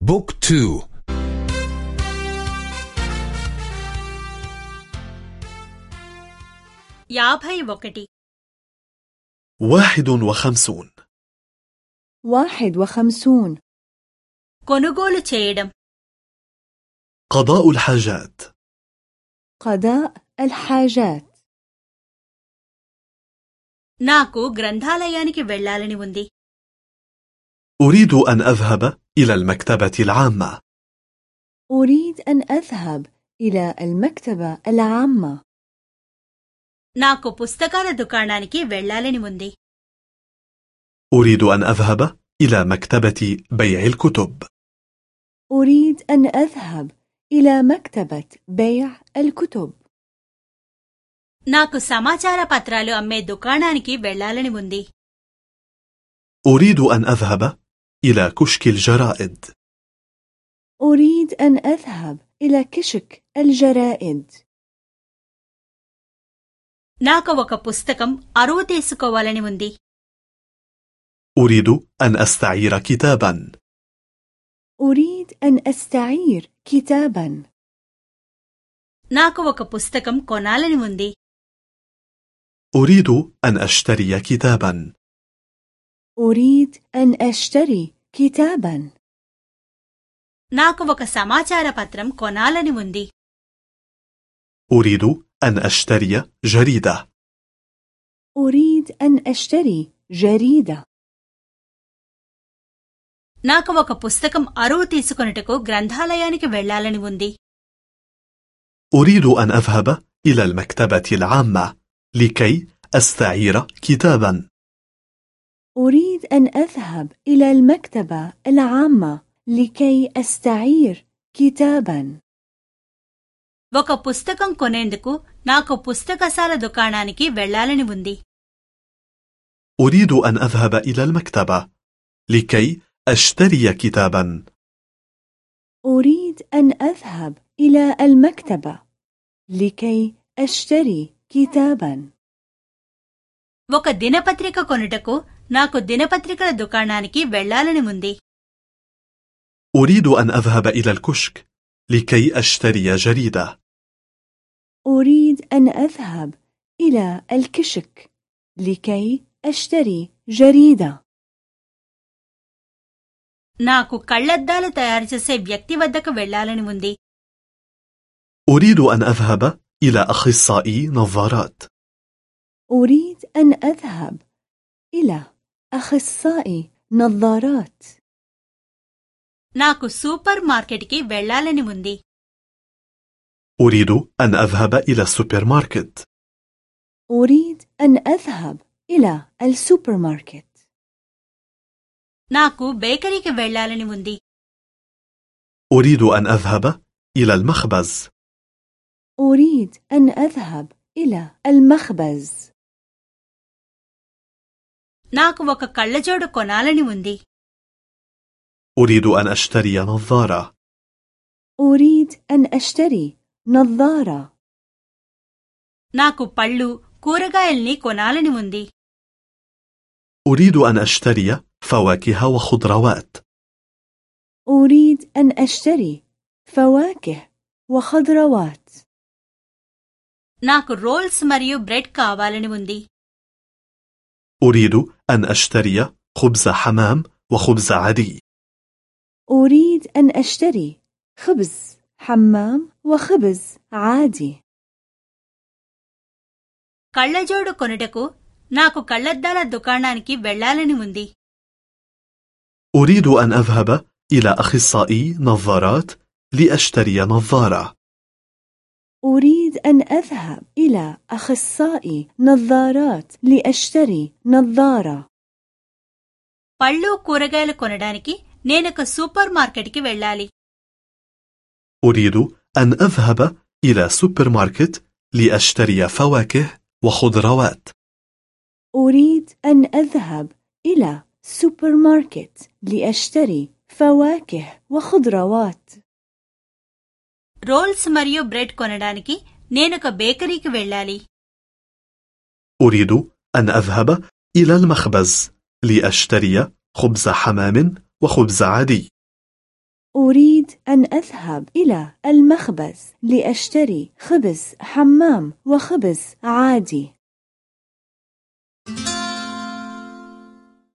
بوك تو యాభై ఒకటి واحد وخمسون واحد وخمسون కొనుగోలు చేయడం قضاء الحاجات قضاء الحاجات నాకు గ్రంథాలయానికి వెళ్ళాలని ఉంది أريد أن أذهب إلى المكتبة العامة أريد أن أذهب إلى المكتبة العامة నాకు పుస్తకాల దుకాణానికి వెళ్ళాలని ఉంది أريد أن أذهب إلى مكتبة بيع الكتب أريد أن أذهب إلى مكتبة بيع الكتب నాకు సమాచార పత్రాలు అమ్మే దుకాణానికి వెళ్ళాలని ఉంది أريد أن أذهب إلى كشك الجرائد أريد أن أذهب إلى كشك الجرائد నాకు ఒక పుస్తకం అరువు తీసుకోవాలని ఉంది أريد أن أستعير كتابا أريد أن أستعير كتابا నాకు ఒక పుస్తకం కొనాలని ఉంది أريد أن أشتري كتابا أريد أن أشتري كتابا నాకు ఒక సమాచార పత్రం కొనాలని ఉంది أريد أن أشتري جريدة أريد أن أشتري جريدة నాకు ఒక పుస్తకం అరువు తీసుకొనుటకు గ్రంథాలయానికి వెళ్ళాలని ఉంది أريد أن أذهب إلى المكتبة العامة لكي أستعير كتابا أريد أن أذهب إلى المكتبة العامة لكي أستعير كتابا ఒక పుస్తకం కొనేందుకు నాకు పుస్తకశాల దుకాణానికి వెళ్ళాలని ఉంది أريد أن أذهب إلى المكتبة لكي أشتري كتابا أريد أن أذهب إلى المكتبة لكي أشتري كتابا ఒక దినపత్రిక కొనుటకు నాకు దినపత్రికల దుకాణానికి వెళ్ళాలని ఉంది أريد أن أذهب إلى الكشك لكي أشتري جريدة أريد أن أذهب إلى الكشك لكي أشتري جريدة నాకు కళ్లద్దాలు తయారు చేసే వ్యక్తి వద్దకు వెళ్ళాలని ఉంది أريد أن أذهب إلى أخصائي نظارات أريد أن أذهب إلى أخصائي نظارات నాకు సూపర్ మార్కెట్కి వెళ్ళాలని ఉంది أريد أن أذهب إلى السوبر ماركت أريد أن أذهب إلى السوبر ماركت నాకు బేకరీకి వెళ్ళాలని ఉంది أريد أن أذهب إلى المخبز أريد أن أذهب إلى المخبز నాకు ఒక కళ్ళజోడు కొనాలని ఉంది أريد أن أشتري نظارة أريد أن أشتري نظارة నాకు పళ్ళు కూరగాయల్ని కొనాలని ఉంది أريد أن أشتري فواكه وخضروات أريد أن أشتري فواكه وخضروات నాకు రోల్స్ మరియు బ్రెడ్ కావాలని ఉంది أريد أن أشتري خبز حمام وخبز عادي أريد أن أشتري خبز حمام وخبز عادي కళ్ళజోడు కొనుటకు నాకు కళ్లద్దాల దుకాణానికి వెళ్ళాలని ఉంది أريد أن أذهب إلى أخصائي نظارات لأشتري نظارة أريد أن أذهب إلى أخصائي نظارات لأشتري نظارة పళ్ళు కూరగాయలు కొనడానికి నేనొక సూపర్ మార్కెట్కి వెళ్ళాలి أريد أن أذهب إلى سوبر ماركت لأشتري فواكه وخضروات أريد أن أذهب إلى سوبر ماركت لأشتري فواكه وخضروات రోల్స్ మరియు బ్రెడ్ కొనడానికి నేనొక బేకరీకి వెళ్ళాలి أريد أن أذهب إلى المخبز لأشتري خبز حمام وخبز عادي أريد أن أذهب إلى المخبز لأشتري خبز حمام وخبز عادي